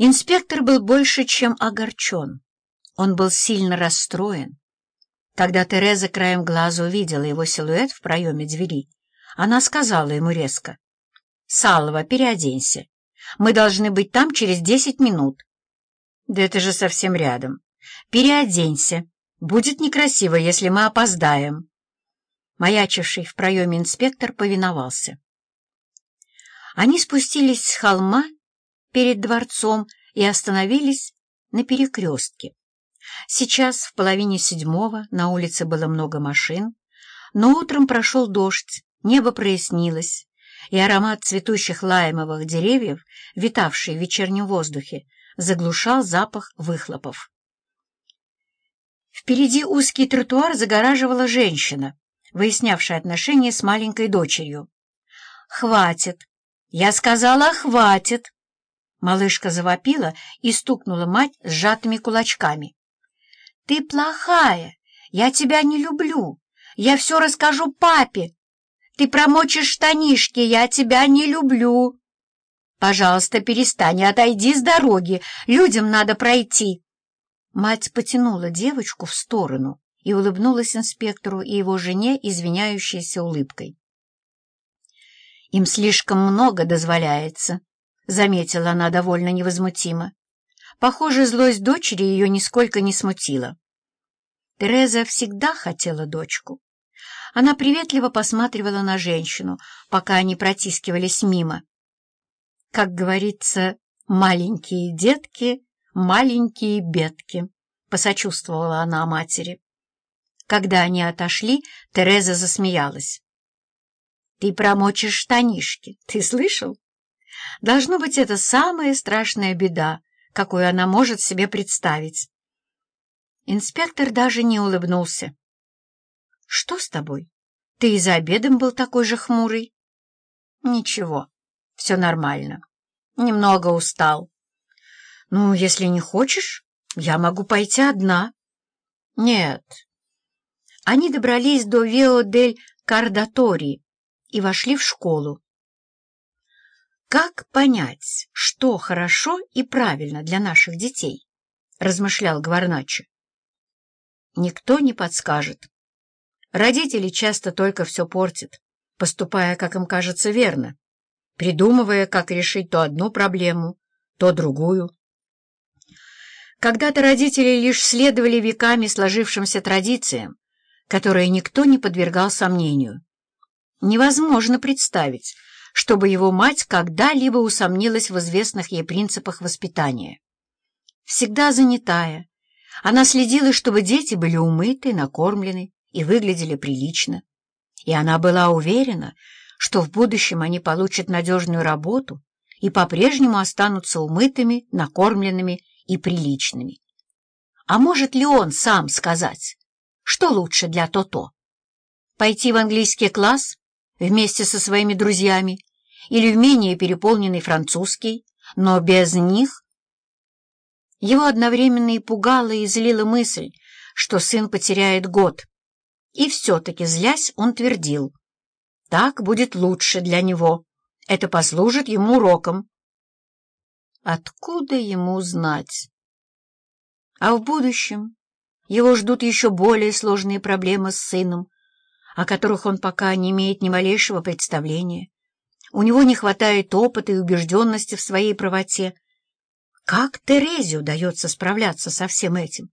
Инспектор был больше, чем огорчен. Он был сильно расстроен. Когда Тереза краем глаза увидела его силуэт в проеме двери, она сказала ему резко, «Салова, переоденься. Мы должны быть там через десять минут». «Да это же совсем рядом. Переоденься. Будет некрасиво, если мы опоздаем». Маячивший в проеме инспектор повиновался. Они спустились с холма перед дворцом и остановились на перекрестке. Сейчас, в половине седьмого, на улице было много машин, но утром прошел дождь, небо прояснилось, и аромат цветущих лаймовых деревьев, витавший в вечернем воздухе, заглушал запах выхлопов. Впереди узкий тротуар загораживала женщина, выяснявшая отношения с маленькой дочерью. «Хватит! Я сказала, хватит!» Малышка завопила и стукнула мать сжатыми кулачками. «Ты плохая! Я тебя не люблю! Я все расскажу папе! Ты промочишь штанишки! Я тебя не люблю!» «Пожалуйста, перестань отойди с дороги! Людям надо пройти!» Мать потянула девочку в сторону и улыбнулась инспектору и его жене извиняющейся улыбкой. «Им слишком много дозволяется», — заметила она довольно невозмутимо. Похоже, злость дочери ее нисколько не смутила. Тереза всегда хотела дочку. Она приветливо посматривала на женщину, пока они протискивались мимо. Как говорится, маленькие детки, маленькие бедки, посочувствовала она матери. Когда они отошли, Тереза засмеялась. «Ты промочишь штанишки, ты слышал? Должно быть, это самая страшная беда, какую она может себе представить». Инспектор даже не улыбнулся. «Что с тобой? Ты и за обедом был такой же хмурый?» «Ничего, все нормально. Немного устал». «Ну, если не хочешь, я могу пойти одна». «Нет, они добрались до Вио-дель-Кардатори и вошли в школу. «Как понять, что хорошо и правильно для наших детей?» — размышлял Гварначо. «Никто не подскажет. Родители часто только все портят, поступая, как им кажется, верно, придумывая, как решить то одну проблему, то другую. Когда-то родители лишь следовали веками сложившимся традициям, которое никто не подвергал сомнению. Невозможно представить, чтобы его мать когда-либо усомнилась в известных ей принципах воспитания. Всегда занятая, она следила, чтобы дети были умыты, накормлены и выглядели прилично. И она была уверена, что в будущем они получат надежную работу и по-прежнему останутся умытыми, накормленными и приличными. А может ли он сам сказать, что лучше для То-То? Пойти в английский класс вместе со своими друзьями или в менее переполненный французский, но без них? Его одновременно и пугала и злила мысль, что сын потеряет год. И все-таки, злясь, он твердил. Так будет лучше для него. Это послужит ему уроком. Откуда ему знать? А в будущем его ждут еще более сложные проблемы с сыном, о которых он пока не имеет ни малейшего представления. У него не хватает опыта и убежденности в своей правоте. Как Терезе удается справляться со всем этим?